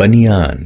Banyan